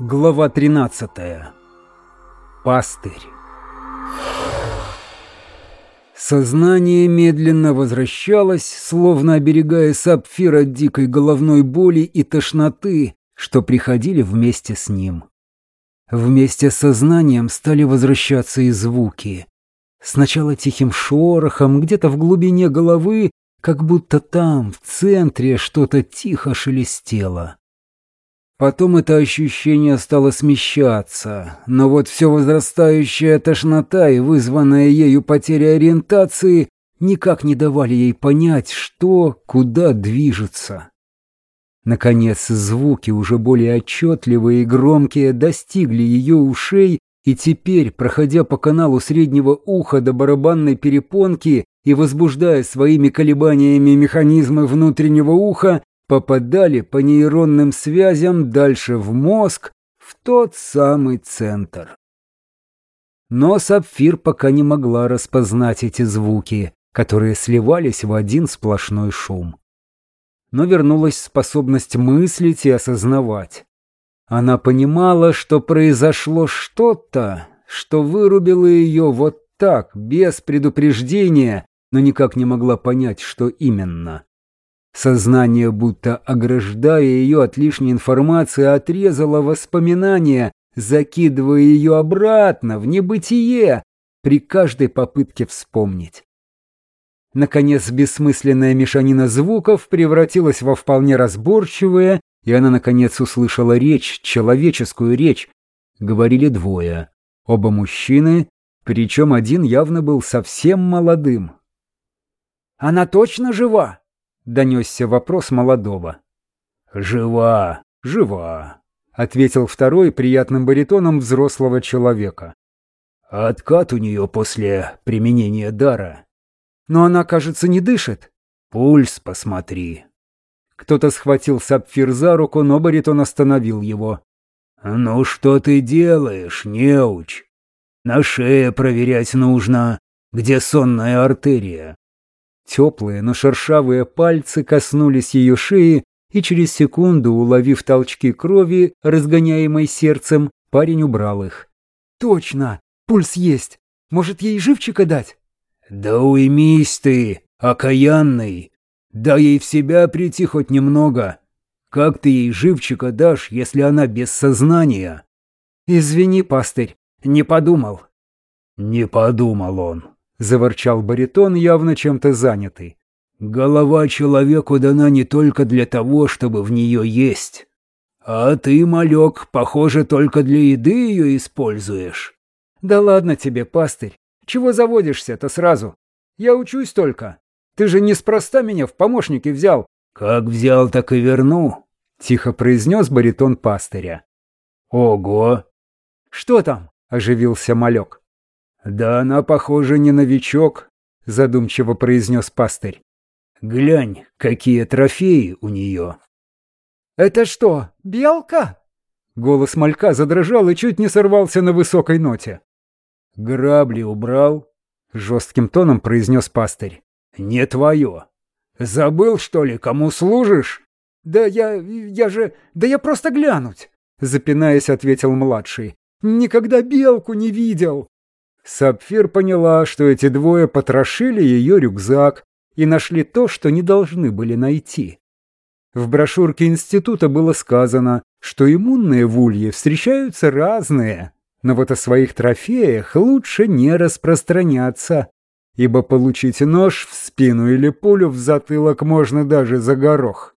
Глава 13. Пастырь. Сознание медленно возвращалось, словно оберегая сапфир от дикой головной боли и тошноты, что приходили вместе с ним. Вместе с сознанием стали возвращаться и звуки. Сначала тихим шорохом, где-то в глубине головы, как будто там, в центре, что-то тихо шелестело. Потом это ощущение стало смещаться, но вот все возрастающая тошнота и вызванная ею потеря ориентации никак не давали ей понять, что, куда движется. Наконец, звуки, уже более отчетливые и громкие, достигли ее ушей, и теперь, проходя по каналу среднего уха до барабанной перепонки и возбуждая своими колебаниями механизмы внутреннего уха, попадали по нейронным связям дальше в мозг, в тот самый центр. Но Сапфир пока не могла распознать эти звуки, которые сливались в один сплошной шум. Но вернулась способность мыслить и осознавать. Она понимала, что произошло что-то, что вырубило ее вот так, без предупреждения, но никак не могла понять, что именно. Сознание, будто ограждая ее от лишней информации, отрезало воспоминания, закидывая ее обратно в небытие при каждой попытке вспомнить. Наконец, бессмысленная мешанина звуков превратилась во вполне разборчивое, и она, наконец, услышала речь, человеческую речь. Говорили двое. Оба мужчины, причем один явно был совсем молодым. «Она точно жива?» — донесся вопрос молодого. «Жива, жива», — ответил второй приятным баритоном взрослого человека. «Откат у нее после применения дара. Но она, кажется, не дышит. Пульс посмотри». Кто-то схватил сапфир за руку, но баритон остановил его. «Ну что ты делаешь, неуч? На шее проверять нужно, где сонная артерия. Теплые, но шершавые пальцы коснулись ее шеи, и через секунду, уловив толчки крови, разгоняемой сердцем, парень убрал их. «Точно! Пульс есть! Может, ей живчика дать?» «Да уймись ты, окаянный! Дай ей в себя прийти хоть немного! Как ты ей живчика дашь, если она без сознания?» «Извини, пастырь, не подумал». «Не подумал он. Заворчал баритон, явно чем-то занятый. «Голова человеку дана не только для того, чтобы в нее есть. А ты, малек, похоже, только для еды ее используешь». «Да ладно тебе, пастырь. Чего заводишься-то сразу? Я учусь только. Ты же неспроста меня в помощники взял». «Как взял, так и верну», — тихо произнес баритон пастыря. «Ого!» «Что там?» — оживился малек. «Да она, похоже, не новичок», — задумчиво произнес пастырь. «Глянь, какие трофеи у нее». «Это что, белка?» Голос малька задрожал и чуть не сорвался на высокой ноте. «Грабли убрал», — жестким тоном произнес пастырь. «Не твое. Забыл, что ли, кому служишь?» «Да я... я же... да я просто глянуть!» Запинаясь, ответил младший. «Никогда белку не видел!» Сапфир поняла, что эти двое потрошили ее рюкзак и нашли то, что не должны были найти. В брошюрке института было сказано, что иммунные в встречаются разные, но вот о своих трофеях лучше не распространяться, ибо получить нож в спину или пулю в затылок можно даже за горох.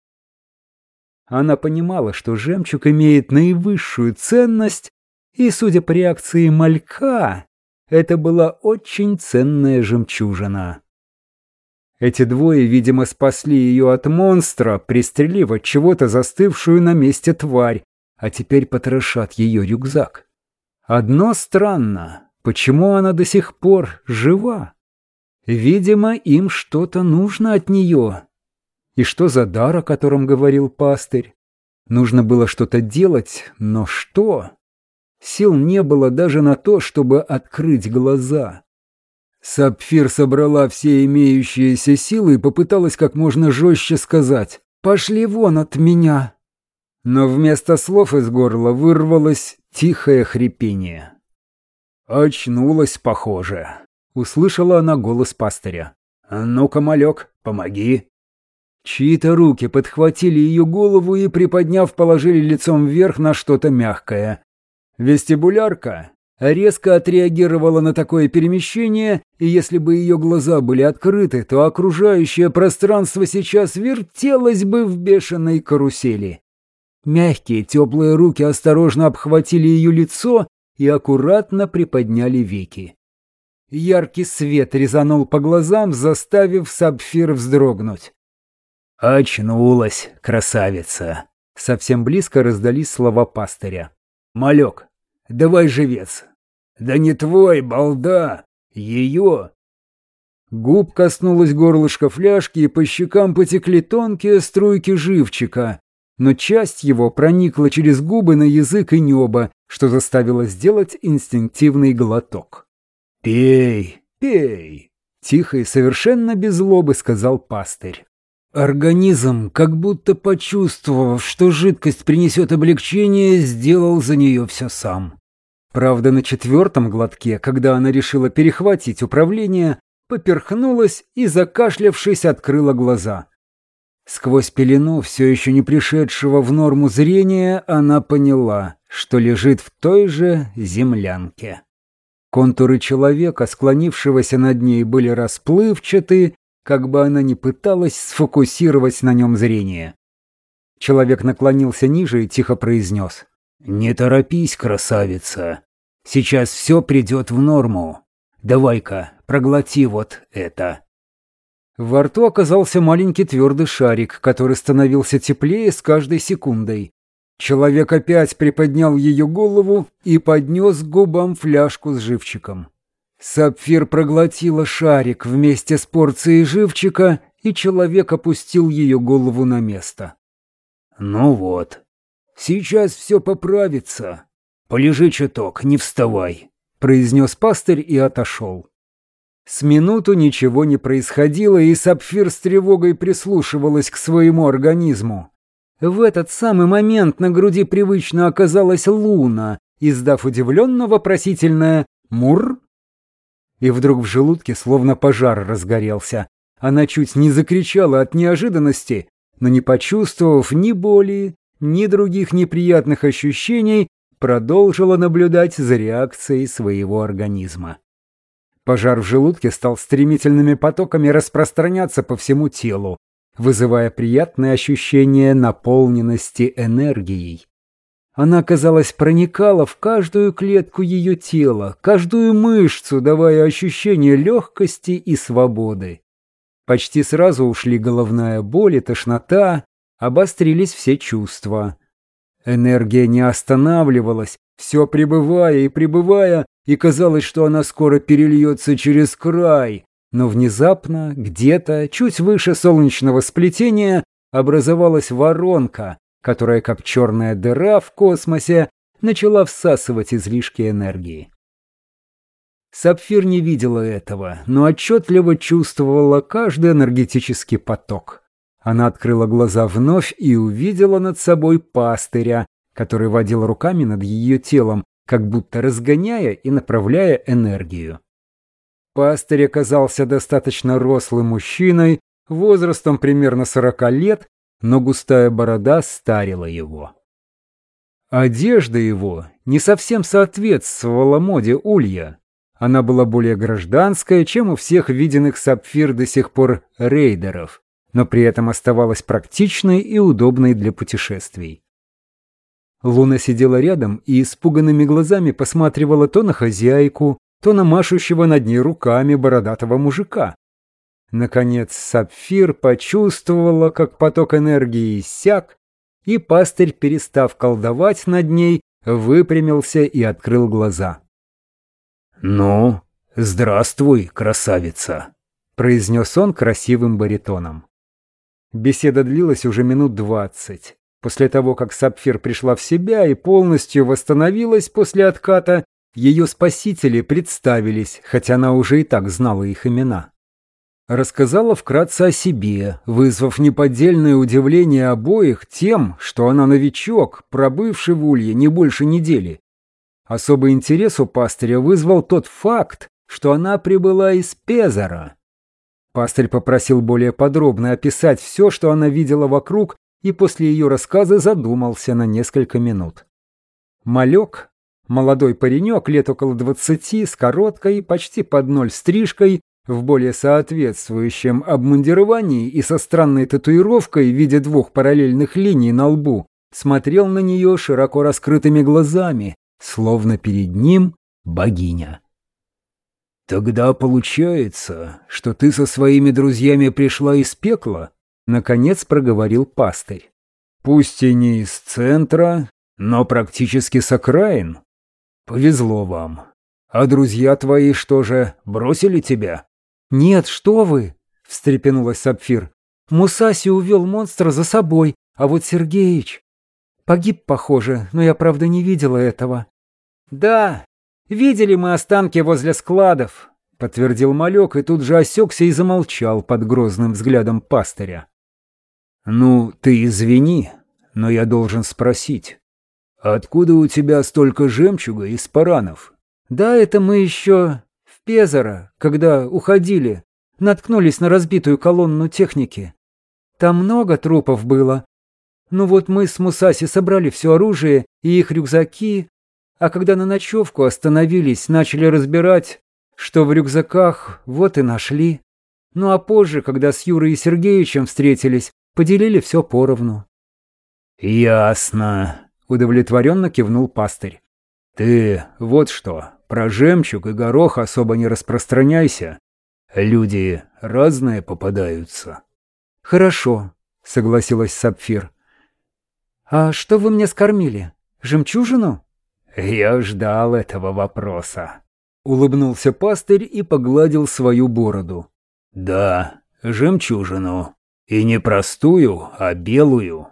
Она понимала, что жемчуг имеет наивысшую ценность, и, судя по реакции малька, это была очень ценная жемчужина. Эти двое, видимо, спасли ее от монстра, пристрелив от чего-то застывшую на месте тварь, а теперь потрошат ее рюкзак. Одно странно, почему она до сих пор жива? Видимо, им что-то нужно от нее. И что за дар, о котором говорил пастырь? Нужно было что-то делать, но что? Сил не было даже на то, чтобы открыть глаза. Сапфир собрала все имеющиеся силы и попыталась как можно жестче сказать «Пошли вон от меня!». но вместо слов из горла вырвалось тихое хрипение. «Очнулась, похоже», — услышала она голос пастыря. «Ну-ка, малек, помоги». Чьи-то руки подхватили ее голову и, приподняв, положили лицом вверх на что-то мягкое. Вестибулярка резко отреагировала на такое перемещение, и если бы ее глаза были открыты, то окружающее пространство сейчас вертелось бы в бешеной карусели. Мягкие, теплые руки осторожно обхватили ее лицо и аккуратно приподняли веки. Яркий свет резанул по глазам, заставив сапфир вздрогнуть. «Очнулась, красавица!» Совсем близко раздались слова пастыря. «Малек, давай живец!» «Да не твой, балда! Ее!» Губ коснулась горлышка фляжки, и по щекам потекли тонкие струйки живчика, но часть его проникла через губы на язык и небо, что заставило сделать инстинктивный глоток. «Пей, пей!» — тихо и совершенно без злобы сказал пастырь. Организм, как будто почувствовав, что жидкость принесет облегчение, сделал за нее все сам. Правда, на четвертом глотке, когда она решила перехватить управление, поперхнулась и, закашлявшись, открыла глаза. Сквозь пелену, все еще не пришедшего в норму зрения, она поняла, что лежит в той же землянке. Контуры человека, склонившегося над ней, были расплывчаты, как бы она ни пыталась сфокусировать на нем зрение. Человек наклонился ниже и тихо произнес. «Не торопись, красавица. Сейчас все придет в норму. Давай-ка, проглоти вот это». Во рту оказался маленький твердый шарик, который становился теплее с каждой секундой. Человек опять приподнял ее голову и поднес к губам фляжку с живчиком. Сапфир проглотила шарик вместе с порцией живчика, и человек опустил ее голову на место. «Ну вот, сейчас все поправится. Полежи чуток, не вставай», — произнес пастырь и отошел. С минуту ничего не происходило, и Сапфир с тревогой прислушивалась к своему организму. В этот самый момент на груди привычно оказалась Луна, издав удивленно вопросительное «Мур?». И вдруг в желудке словно пожар разгорелся. Она чуть не закричала от неожиданности, но не почувствовав ни боли, ни других неприятных ощущений, продолжила наблюдать за реакцией своего организма. Пожар в желудке стал стремительными потоками распространяться по всему телу, вызывая приятное ощущение наполненности энергией. Она, казалось, проникала в каждую клетку ее тела, каждую мышцу, давая ощущение легкости и свободы. Почти сразу ушли головная боль и тошнота, обострились все чувства. Энергия не останавливалась, все пребывая и пребывая, и казалось, что она скоро перельется через край, но внезапно, где-то, чуть выше солнечного сплетения, образовалась воронка, которая, как черная дыра в космосе, начала всасывать излишки энергии. Сапфир не видела этого, но отчетливо чувствовала каждый энергетический поток. Она открыла глаза вновь и увидела над собой пастыря, который водил руками над ее телом, как будто разгоняя и направляя энергию. Пастырь оказался достаточно рослым мужчиной, возрастом примерно сорока лет, но густая борода старила его. Одежда его не совсем соответствовала моде улья. Она была более гражданская, чем у всех виденных сапфир до сих пор рейдеров, но при этом оставалась практичной и удобной для путешествий. Луна сидела рядом и испуганными глазами посматривала то на хозяйку, то на машущего над ней руками бородатого мужика. Наконец Сапфир почувствовала, как поток энергии иссяк, и пастырь, перестав колдовать над ней, выпрямился и открыл глаза. «Ну, здравствуй, красавица!» — произнес он красивым баритоном. Беседа длилась уже минут двадцать. После того, как Сапфир пришла в себя и полностью восстановилась после отката, ее спасители представились, хотя она уже и так знала их имена. Рассказала вкратце о себе, вызвав неподдельное удивление обоих тем, что она новичок, пробывший в Улье не больше недели. Особый интерес у пастыря вызвал тот факт, что она прибыла из Пезара. Пастырь попросил более подробно описать все, что она видела вокруг, и после ее рассказа задумался на несколько минут. Малек, молодой паренек лет около двадцати, с короткой, почти под ноль стрижкой, в более соответствующем обмундировании и со странной татуировкой в виде двух параллельных линий на лбу, смотрел на нее широко раскрытыми глазами, словно перед ним богиня. «Тогда получается, что ты со своими друзьями пришла из пекла?» Наконец проговорил пастырь. «Пусть и не из центра, но практически с окраин. Повезло вам. А друзья твои что же, бросили тебя?» «Нет, что вы!» — встрепенулась Сапфир. «Мусаси увел монстра за собой, а вот Сергеич...» «Погиб, похоже, но я, правда, не видела этого». «Да, «Видели мы останки возле складов», — подтвердил малек и тут же осекся и замолчал под грозным взглядом пастыря. «Ну, ты извини, но я должен спросить, откуда у тебя столько жемчуга из паранов?» «Да, это мы еще в Пезаро, когда уходили, наткнулись на разбитую колонну техники. Там много трупов было. Ну вот мы с Мусаси собрали все оружие и их рюкзаки, а когда на ночевку остановились, начали разбирать, что в рюкзаках, вот и нашли. Ну а позже, когда с Юрой и Сергеевичем встретились, поделили все поровну. «Ясно», — удовлетворенно кивнул пастырь. «Ты вот что, про жемчуг и горох особо не распространяйся. Люди разные попадаются». «Хорошо», — согласилась Сапфир. «А что вы мне скормили? Жемчужину?» «Я ждал этого вопроса», — улыбнулся пастырь и погладил свою бороду. «Да, жемчужину. И не простую, а белую».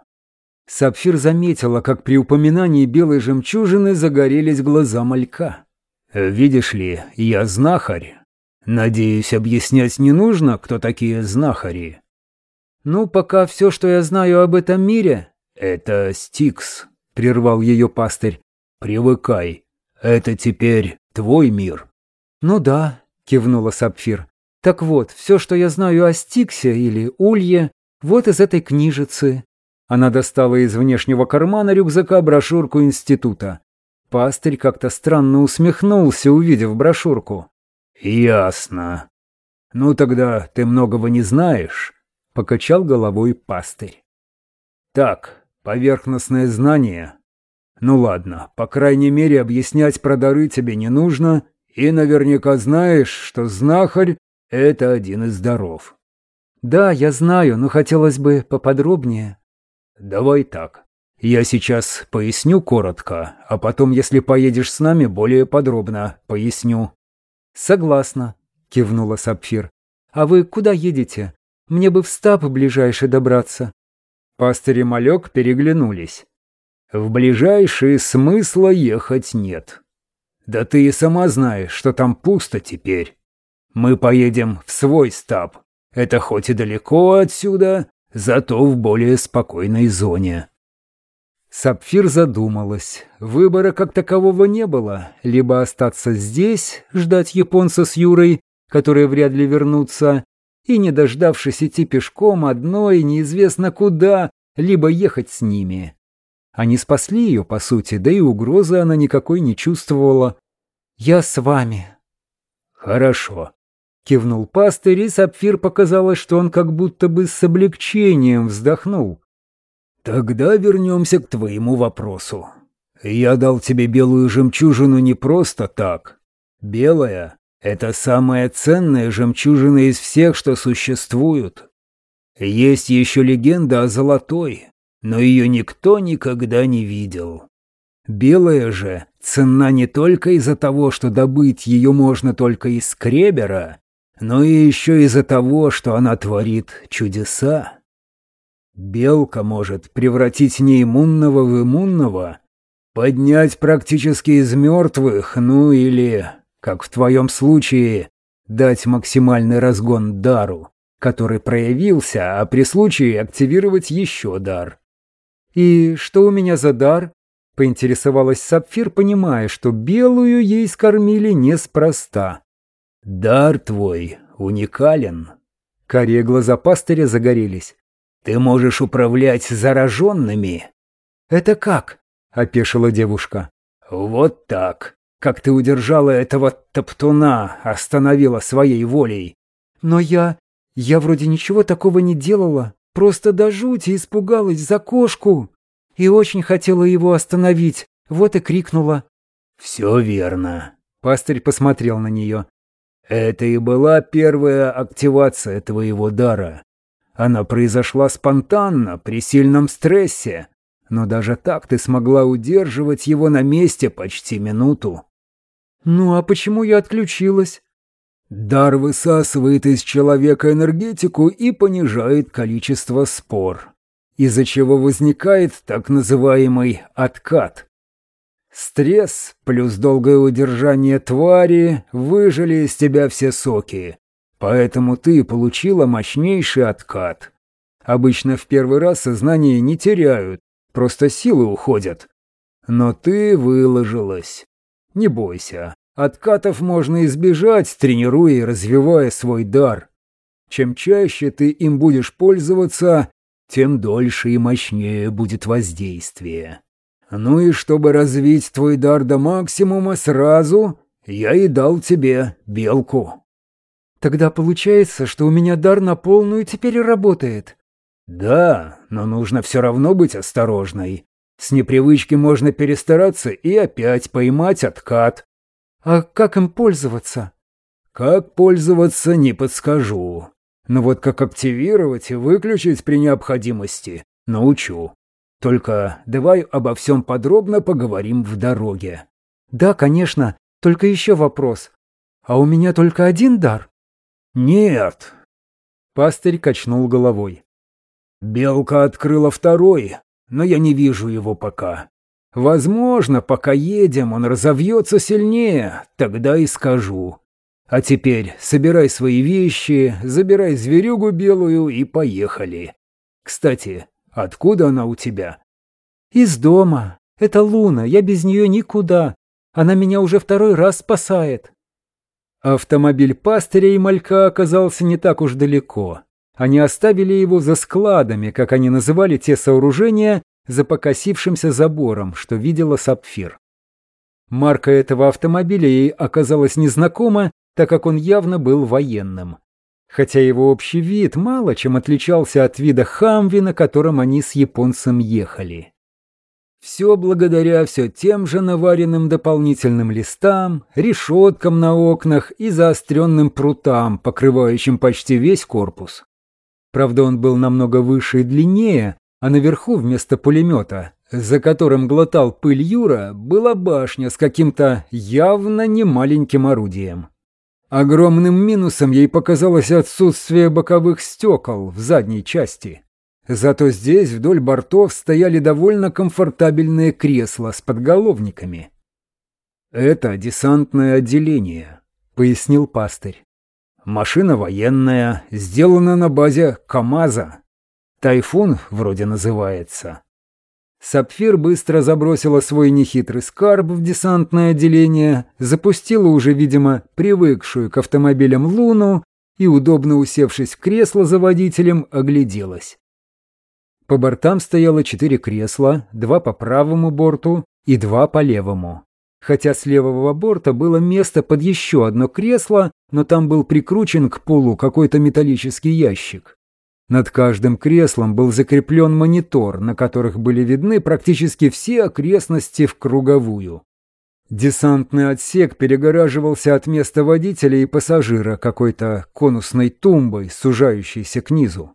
Сапфир заметила, как при упоминании белой жемчужины загорелись глаза малька. «Видишь ли, я знахарь. Надеюсь, объяснять не нужно, кто такие знахари». «Ну, пока все, что я знаю об этом мире...» «Это Стикс», — прервал ее пастырь. «Привыкай. Это теперь твой мир». «Ну да», — кивнула Сапфир. «Так вот, все, что я знаю о Стиксе или Улье, вот из этой книжицы». Она достала из внешнего кармана рюкзака брошюрку института. Пастырь как-то странно усмехнулся, увидев брошюрку. «Ясно. Ну тогда ты многого не знаешь», — покачал головой пастырь. «Так, поверхностное знание ну ладно, по крайней мере, объяснять про дары тебе не нужно, и наверняка знаешь, что знахарь — это один из даров. Да, я знаю, но хотелось бы поподробнее. Давай так. Я сейчас поясню коротко, а потом, если поедешь с нами, более подробно поясню. Согласна, кивнула Сапфир. А вы куда едете? Мне бы в стаб ближайший добраться. Пастырь и малек переглянулись. В ближайшие смысла ехать нет. Да ты и сама знаешь, что там пусто теперь. Мы поедем в свой стаб. Это хоть и далеко отсюда, зато в более спокойной зоне. Сапфир задумалась. Выбора как такового не было. Либо остаться здесь, ждать японца с Юрой, которые вряд ли вернутся, и, не дождавшись идти пешком одной, неизвестно куда, либо ехать с ними. Они спасли ее, по сути, да и угрозы она никакой не чувствовала. «Я с вами». «Хорошо», — кивнул пастырь, и Сапфир показалось, что он как будто бы с облегчением вздохнул. «Тогда вернемся к твоему вопросу. Я дал тебе белую жемчужину не просто так. Белая — это самая ценная жемчужина из всех, что существуют. Есть еще легенда о золотой, но ее никто никогда не видел. Белая же ценна не только из-за того, что добыть ее можно только из кребера, но и еще из-за того, что она творит чудеса. Белка может превратить неиммунного в иммунного, поднять практически из мертвых, ну или, как в твоем случае, дать максимальный разгон дару, который проявился, а при случае активировать еще дар. «И что у меня за дар?» — поинтересовалась Сапфир, понимая, что белую ей скормили неспроста. «Дар твой уникален». Карие глаза пастыря загорелись. «Ты можешь управлять зараженными». «Это как?» — опешила девушка. «Вот так. Как ты удержала этого топтуна, остановила своей волей». «Но я... я вроде ничего такого не делала. Просто до жути испугалась за кошку. И очень хотела его остановить. Вот и крикнула». «Все верно». Пастырь посмотрел на нее. «Это и была первая активация твоего дара. Она произошла спонтанно, при сильном стрессе. Но даже так ты смогла удерживать его на месте почти минуту. Ну а почему я отключилась? Дар высасывает из человека энергетику и понижает количество спор, из-за чего возникает так называемый откат. Стресс плюс долгое удержание твари выжили из тебя все соки, поэтому ты получила мощнейший откат. Обычно в первый раз сознание не теряют, Просто силы уходят. Но ты выложилась. Не бойся. Откатов можно избежать, тренируя и развивая свой дар. Чем чаще ты им будешь пользоваться, тем дольше и мощнее будет воздействие. Ну и чтобы развить твой дар до максимума сразу, я и дал тебе белку. Тогда получается, что у меня дар на полную теперь работает. Да, но нужно все равно быть осторожной. С непривычки можно перестараться и опять поймать откат. А как им пользоваться? Как пользоваться, не подскажу. Но вот как активировать и выключить при необходимости, научу. Только давай обо всем подробно поговорим в дороге. Да, конечно. Только еще вопрос. А у меня только один дар? Нет. Пастырь качнул головой. Белка открыла второй, но я не вижу его пока. Возможно, пока едем, он разовьется сильнее, тогда и скажу. А теперь собирай свои вещи, забирай зверюгу белую и поехали. Кстати, откуда она у тебя? Из дома. Это Луна, я без нее никуда. Она меня уже второй раз спасает. Автомобиль пастыря и малька оказался не так уж далеко. Они оставили его за складами, как они называли те сооружения, за покосившимся забором, что видела Сапфир. Марка этого автомобиля ей оказалась незнакома, так как он явно был военным. Хотя его общий вид мало чем отличался от вида Хамви, на котором они с японцем ехали. Все благодаря все тем же наваренным дополнительным листам, решеткам на окнах и заостренным прутам, покрывающим почти весь корпус. Правда, он был намного выше и длиннее, а наверху вместо пулемета, за которым глотал пыль Юра, была башня с каким-то явно немаленьким орудием. Огромным минусом ей показалось отсутствие боковых стекол в задней части. Зато здесь вдоль бортов стояли довольно комфортабельные кресла с подголовниками. «Это десантное отделение», — пояснил пастырь. Машина военная, сделана на базе КАМАЗа. Тайфун вроде называется. Сапфир быстро забросила свой нехитрый скарб в десантное отделение, запустила уже, видимо, привыкшую к автомобилям Луну и, удобно усевшись в кресло за водителем, огляделась. По бортам стояло четыре кресла, два по правому борту и два по левому хотя с левого борта было место под еще одно кресло, но там был прикручен к полу какой-то металлический ящик. Над каждым креслом был закреплен монитор, на которых были видны практически все окрестности в круговую. Десантный отсек перегораживался от места водителя и пассажира какой-то конусной тумбой, сужающейся к низу.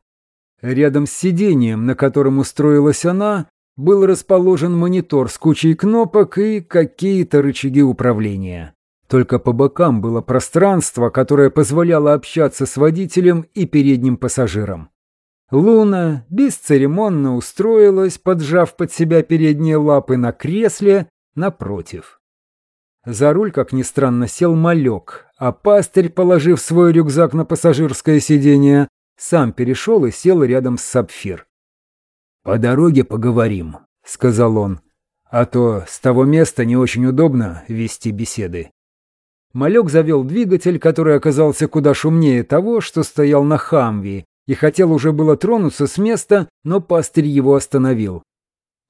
Рядом с сиденьем, на котором устроилась она, был расположен монитор с кучей кнопок и какие-то рычаги управления. Только по бокам было пространство, которое позволяло общаться с водителем и передним пассажиром. Луна бесцеремонно устроилась, поджав под себя передние лапы на кресле напротив. За руль, как ни странно, сел малек, а пастырь, положив свой рюкзак на пассажирское сиденье, сам перешел и сел рядом с Сапфир. «По дороге поговорим», — сказал он, — «а то с того места не очень удобно вести беседы». Малек завел двигатель, который оказался куда шумнее того, что стоял на Хамви, и хотел уже было тронуться с места, но пастырь его остановил.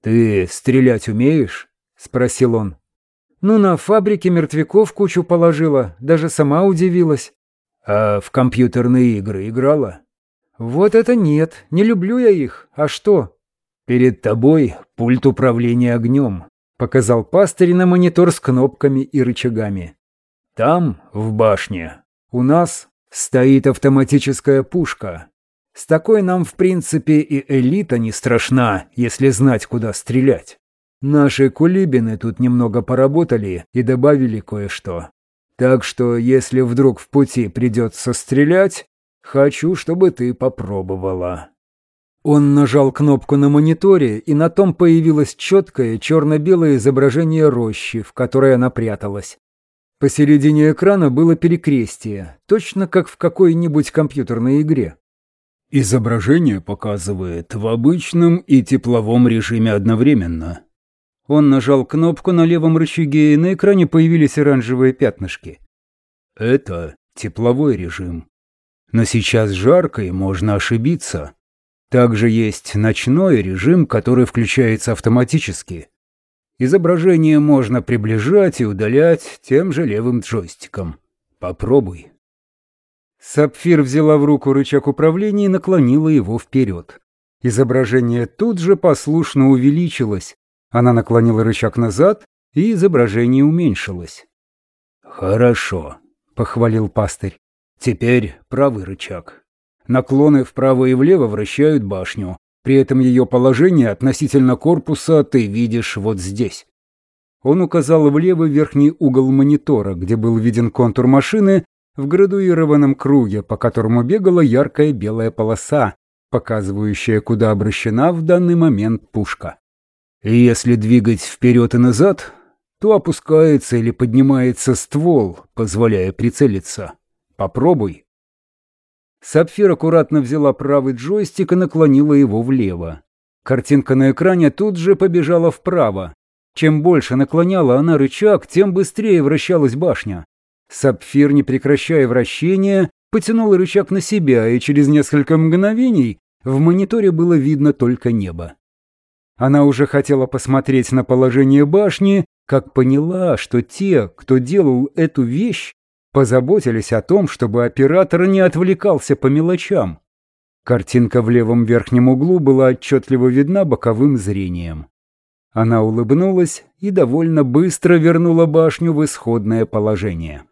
«Ты стрелять умеешь?» — спросил он. «Ну, на фабрике мертвяков кучу положила, даже сама удивилась». «А в компьютерные игры играла?» «Вот это нет, не люблю я их. А что?» «Перед тобой пульт управления огнем», — показал пастырь на монитор с кнопками и рычагами. «Там, в башне, у нас стоит автоматическая пушка. С такой нам, в принципе, и элита не страшна, если знать, куда стрелять. Наши кулибины тут немного поработали и добавили кое-что. Так что, если вдруг в пути придется стрелять, Хочу, чтобы ты попробовала». Он нажал кнопку на мониторе, и на том появилось четкое черно-белое изображение рощи, в которой она пряталась. Посередине экрана было перекрестие, точно как в какой-нибудь компьютерной игре. Изображение показывает в обычном и тепловом режиме одновременно. Он нажал кнопку на левом рычаге, и на экране появились оранжевые пятнышки. Это тепловой режим. Но сейчас жарко и можно ошибиться. Также есть ночной режим, который включается автоматически. Изображение можно приближать и удалять тем же левым джойстиком. Попробуй. Сапфир взяла в руку рычаг управления и наклонила его вперед. Изображение тут же послушно увеличилось. Она наклонила рычаг назад, и изображение уменьшилось. «Хорошо», — похвалил пастырь. Теперь правый рычаг. Наклоны вправо и влево вращают башню. При этом ее положение относительно корпуса ты видишь вот здесь. Он указал в левый верхний угол монитора, где был виден контур машины в градуированном круге, по которому бегала яркая белая полоса, показывающая, куда обращена в данный момент пушка. Если двигать вперед и назад, то опускается или поднимается ствол, позволяя прицелиться. Попробуй. Сапфир аккуратно взяла правый джойстик и наклонила его влево. Картинка на экране тут же побежала вправо. Чем больше наклоняла она рычаг, тем быстрее вращалась башня. Сапфир, не прекращая вращения, потянул рычаг на себя, и через несколько мгновений в мониторе было видно только небо. Она уже хотела посмотреть на положение башни, как поняла, что те, кто делал эту вещь, позаботились о том, чтобы оператор не отвлекался по мелочам. Картинка в левом верхнем углу была отчетливо видна боковым зрением. Она улыбнулась и довольно быстро вернула башню в исходное положение.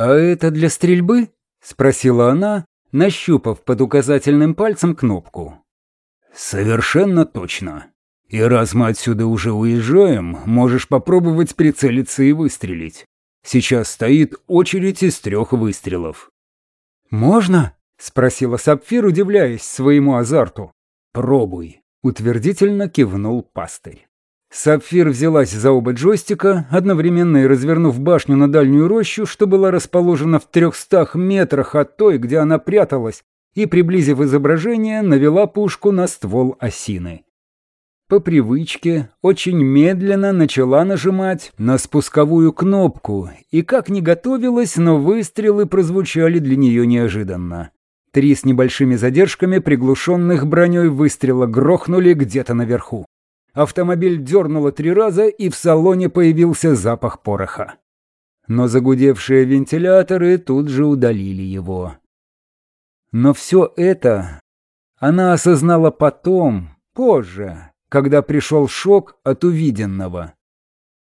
«А это для стрельбы?» — спросила она, нащупав под указательным пальцем кнопку. «Совершенно точно. И раз мы отсюда уже уезжаем, можешь попробовать прицелиться и выстрелить. Сейчас стоит очередь из трех выстрелов. «Можно?» — спросила Сапфир, удивляясь своему азарту. «Пробуй», — утвердительно кивнул пастырь. Сапфир взялась за оба джойстика, одновременно и развернув башню на дальнюю рощу, что была расположена в трехстах метрах от той, где она пряталась, и, приблизив изображение, навела пушку на ствол осины по привычке очень медленно начала нажимать на спусковую кнопку, и как не готовилась, но выстрелы прозвучали для нее неожиданно. Три с небольшими задержками приглушенных броней выстрела грохнули где-то наверху. Автомобиль дернуло три раза, и в салоне появился запах пороха. Но загудевшие вентиляторы тут же удалили его. Но все это она осознала потом, позже, когда пришел шок от увиденного.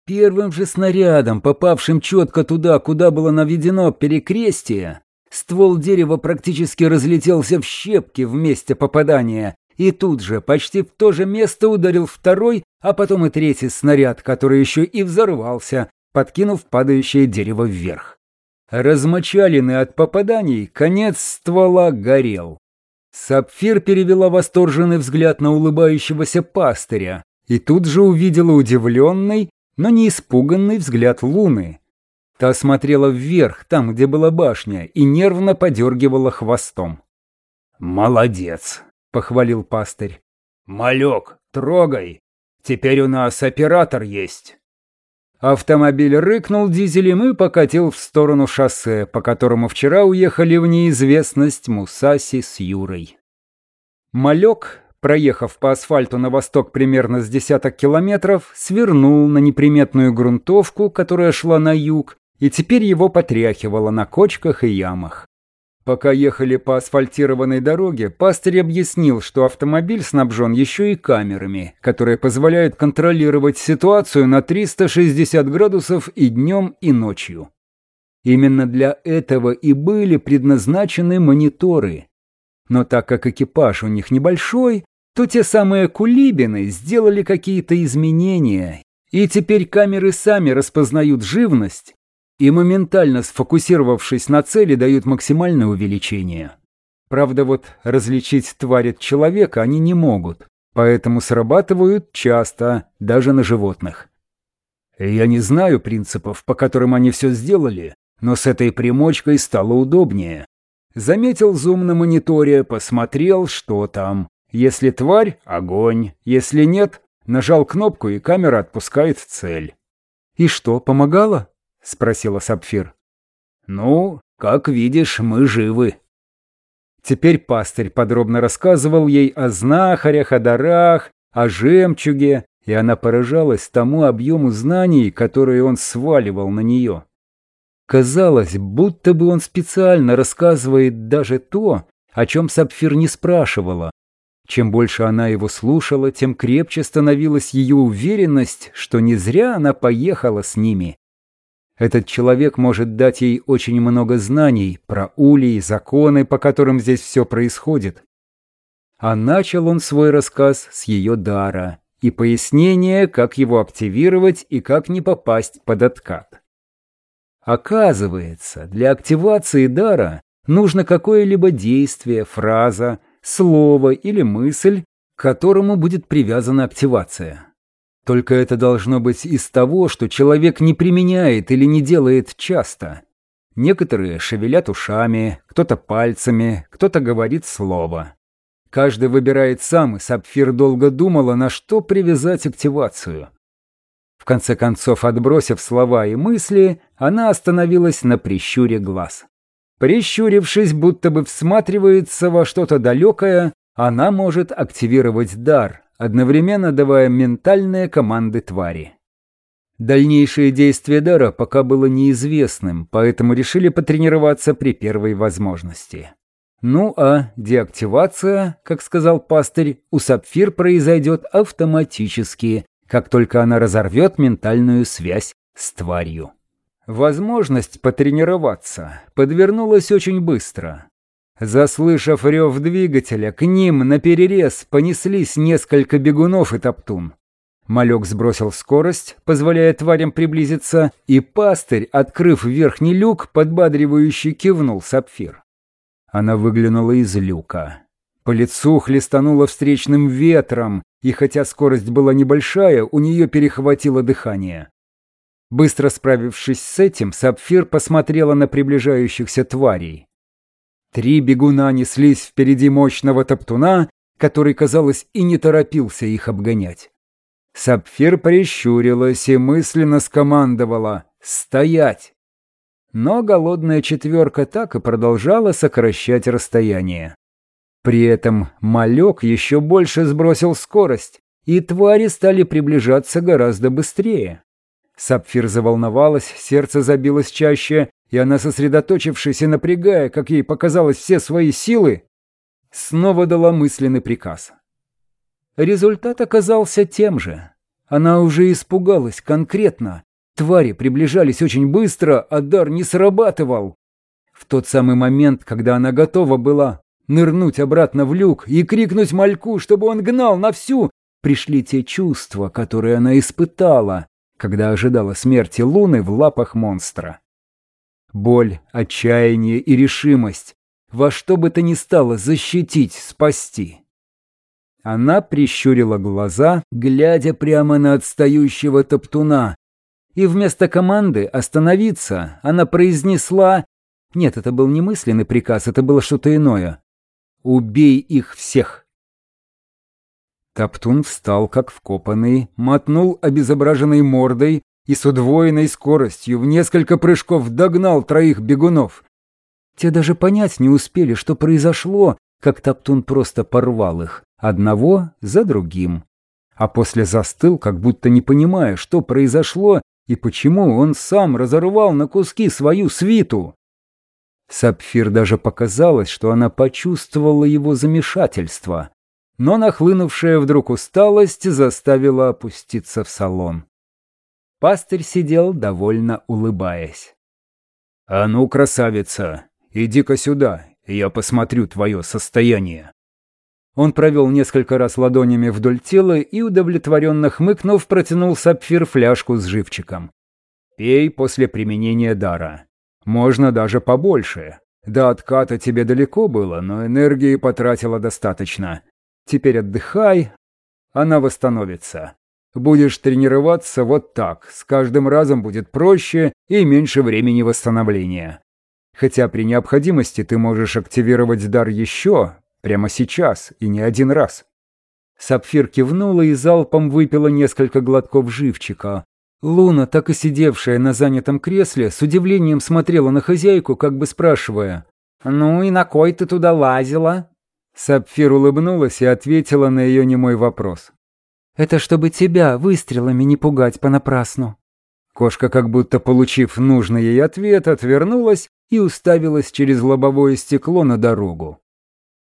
Первым же снарядом, попавшим четко туда, куда было наведено перекрестие, ствол дерева практически разлетелся в щепки в месте попадания, и тут же, почти в то же место ударил второй, а потом и третий снаряд, который еще и взорвался, подкинув падающее дерево вверх. Размочаленный от попаданий, конец ствола горел. Сапфир перевела восторженный взгляд на улыбающегося пастыря и тут же увидела удивленный, но не испуганный взгляд Луны. Та смотрела вверх, там, где была башня, и нервно подергивала хвостом. «Молодец!» — похвалил пастырь. «Малек, трогай! Теперь у нас оператор есть!» Автомобиль рыкнул дизелем и покатил в сторону шоссе, по которому вчера уехали в неизвестность Мусаси с Юрой. Малек, проехав по асфальту на восток примерно с десяток километров, свернул на неприметную грунтовку, которая шла на юг, и теперь его потряхивало на кочках и ямах. Пока ехали по асфальтированной дороге, пастырь объяснил, что автомобиль снабжен еще и камерами, которые позволяют контролировать ситуацию на 360 градусов и днем, и ночью. Именно для этого и были предназначены мониторы. Но так как экипаж у них небольшой, то те самые кулибины сделали какие-то изменения, и теперь камеры сами распознают живность и моментально сфокусировавшись на цели, дают максимальное увеличение. Правда, вот различить тварь от человека они не могут, поэтому срабатывают часто, даже на животных. Я не знаю принципов, по которым они все сделали, но с этой примочкой стало удобнее. Заметил зум на мониторе, посмотрел, что там. Если тварь — огонь, если нет — нажал кнопку, и камера отпускает цель. «И что, помогало?» — спросила Сапфир. «Ну, как видишь, мы живы». Теперь пастырь подробно рассказывал ей о знахарях, о дарах, о жемчуге, и она поражалась тому объему знаний, которые он сваливал на нее. Казалось, будто бы он специально рассказывает даже то, о чем Сапфир не спрашивала. Чем больше она его слушала, тем крепче становилась ее уверенность, что не зря она поехала с ними. Этот человек может дать ей очень много знаний про улей, законы, по которым здесь все происходит. А начал он свой рассказ с ее дара и пояснения, как его активировать и как не попасть под откат. Оказывается, для активации дара нужно какое-либо действие, фраза, слово или мысль, к которому будет привязана активация. Только это должно быть из того, что человек не применяет или не делает часто. Некоторые шевелят ушами, кто-то пальцами, кто-то говорит слово. Каждый выбирает сам, и Сапфир долго думала, на что привязать активацию. В конце концов, отбросив слова и мысли, она остановилась на прищуре глаз. Прищурившись, будто бы всматривается во что-то далекое, она может активировать дар, одновременно давая ментальные команды твари. Дальнейшее действие дара пока было неизвестным, поэтому решили потренироваться при первой возможности. Ну а деактивация, как сказал пастырь, у Сапфир произойдет автоматически, как только она разорвет ментальную связь с тварью. Возможность потренироваться подвернулась очень быстро. Заслышав рев двигателя, к ним на перерез понеслись несколько бегунов и топтун. Малек сбросил скорость, позволяя тварям приблизиться, и пастырь, открыв верхний люк, подбадривающе кивнул сапфир. Она выглянула из люка. По лицу хлестануло встречным ветром, и хотя скорость была небольшая, у нее перехватило дыхание. Быстро справившись с этим, Сапфир посмотрела на приближающихся тварей. Три бегуна неслись впереди мощного топтуна, который, казалось, и не торопился их обгонять. Сапфир прищурилась и мысленно скомандовала «Стоять!». Но голодная четверка так и продолжала сокращать расстояние. При этом малек еще больше сбросил скорость, и твари стали приближаться гораздо быстрее. Сапфир заволновалась, сердце забилось чаще, и она, сосредоточившись и напрягая, как ей показалось, все свои силы, снова дала мысленный приказ. Результат оказался тем же. Она уже испугалась конкретно. Твари приближались очень быстро, а дар не срабатывал. В тот самый момент, когда она готова была нырнуть обратно в люк и крикнуть мальку, чтобы он гнал на всю, пришли те чувства, которые она испытала, когда ожидала смерти Луны в лапах монстра. Боль, отчаяние и решимость. Во что бы то ни стало защитить, спасти. Она прищурила глаза, глядя прямо на отстающего топтуна, и вместо команды «остановиться» она произнесла... Нет, это был не мысленный приказ, это было что-то иное. «Убей их всех!» Топтун встал, как вкопанный, мотнул обезображенной мордой и с удвоенной скоростью в несколько прыжков догнал троих бегунов. Те даже понять не успели, что произошло, как Топтун просто порвал их, одного за другим. А после застыл, как будто не понимая, что произошло и почему он сам разорвал на куски свою свиту. Сапфир даже показалось, что она почувствовала его замешательство но нахлынувшая вдруг усталость заставила опуститься в салон. Пастырь сидел, довольно улыбаясь. «А ну, красавица, иди-ка сюда, я посмотрю твое состояние». Он провел несколько раз ладонями вдоль тела и, удовлетворенно хмыкнув, протянул сапфир фляжку с живчиком. «Пей после применения дара. Можно даже побольше. До отката тебе далеко было, но энергии потратила достаточно. Теперь отдыхай, она восстановится. Будешь тренироваться вот так, с каждым разом будет проще и меньше времени восстановления. Хотя при необходимости ты можешь активировать дар еще, прямо сейчас, и не один раз. Сапфир кивнула и залпом выпила несколько глотков живчика. Луна, так и сидевшая на занятом кресле, с удивлением смотрела на хозяйку, как бы спрашивая, «Ну и на кой ты туда лазила?» Сапфир улыбнулась и ответила на ее немой вопрос. «Это чтобы тебя выстрелами не пугать понапрасну». Кошка, как будто получив нужный ей ответ, отвернулась и уставилась через лобовое стекло на дорогу.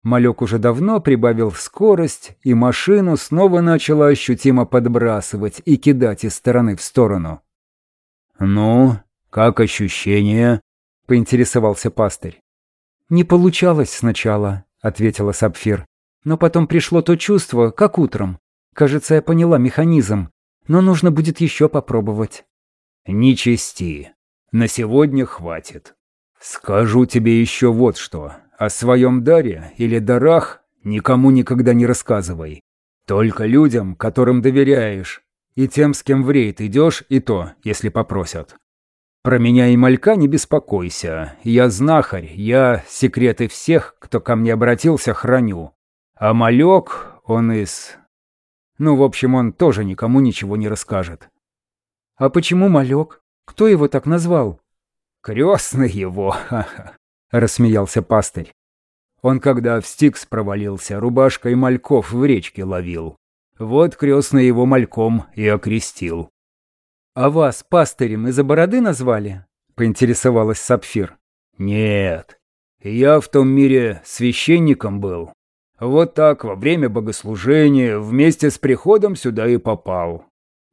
Малек уже давно прибавил скорость, и машину снова начала ощутимо подбрасывать и кидать из стороны в сторону. «Ну, как ощущения?» — поинтересовался пастырь. «Не получалось сначала», — ответила Сапфир. «Но потом пришло то чувство, как утром. Кажется, я поняла механизм, но нужно будет еще попробовать». «Не чисти. На сегодня хватит. Скажу тебе еще вот что. О своем даре или дарах никому никогда не рассказывай. Только людям, которым доверяешь, и тем, с кем в рейд идешь, и то, если попросят. Про меня и малька не беспокойся. Я знахарь, я секреты всех, кто ко мне обратился, храню. А малек, он из... Ну, в общем, он тоже никому ничего не расскажет. А почему малек? Кто его так назвал? Крестный его, ха-ха, рассмеялся пастырь. Он, когда в Стикс провалился, рубашкой мальков в речке ловил. Вот крестный его мальком и окрестил. «А вас пастырем из-за бороды назвали?» — поинтересовалась Сапфир. «Нет, я в том мире священником был. Вот так во время богослужения вместе с приходом сюда и попал».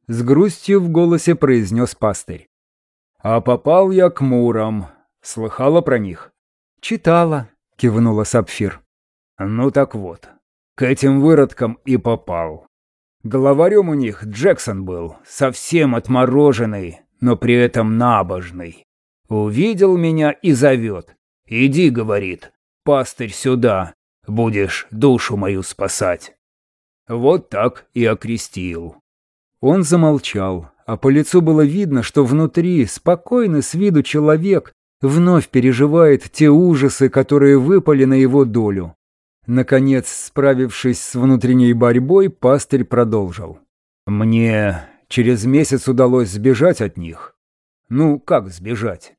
С грустью в голосе произнес пастырь. «А попал я к Мурам. Слыхала про них?» «Читала», — кивнула Сапфир. «Ну так вот, к этим выродкам и попал. Главарем у них Джексон был, совсем отмороженный, но при этом набожный. Увидел меня и зовет. «Иди», — говорит, — «пастырь сюда, будешь душу мою спасать». Вот так и окрестил. Он замолчал, а по лицу было видно, что внутри, спокойный с виду человек, вновь переживает те ужасы, которые выпали на его долю. Наконец, справившись с внутренней борьбой, пастырь продолжил. «Мне через месяц удалось сбежать от них. Ну, как сбежать?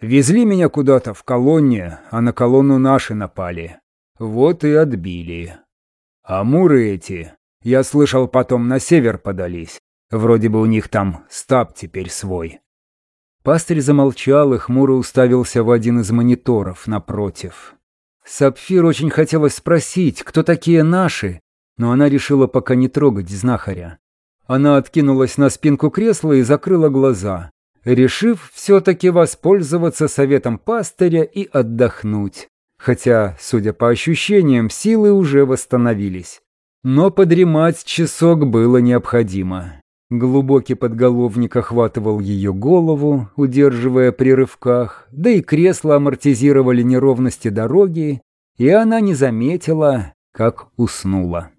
Везли меня куда-то в колонне, а на колонну наши напали. Вот и отбили. А муры эти, я слышал, потом на север подались. Вроде бы у них там стаб теперь свой». Пастырь замолчал и хмуро уставился в один из мониторов напротив. Сапфир очень хотелось спросить, кто такие наши, но она решила пока не трогать знахаря. Она откинулась на спинку кресла и закрыла глаза, решив все-таки воспользоваться советом пастыря и отдохнуть. Хотя, судя по ощущениям, силы уже восстановились. Но подремать часок было необходимо. Глубокий подголовник охватывал ее голову, удерживая при рывках, да и кресла амортизировали неровности дороги, и она не заметила, как уснула.